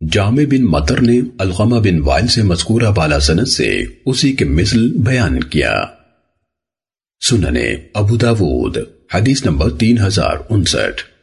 جامع بن مطر نے الغمہ بن وائل سے مذکورہ بالا سنت سے اسی کے مثل بیان کیا۔ سننے ابو داود، حدیث نمبر تین ہزار انسٹھ۔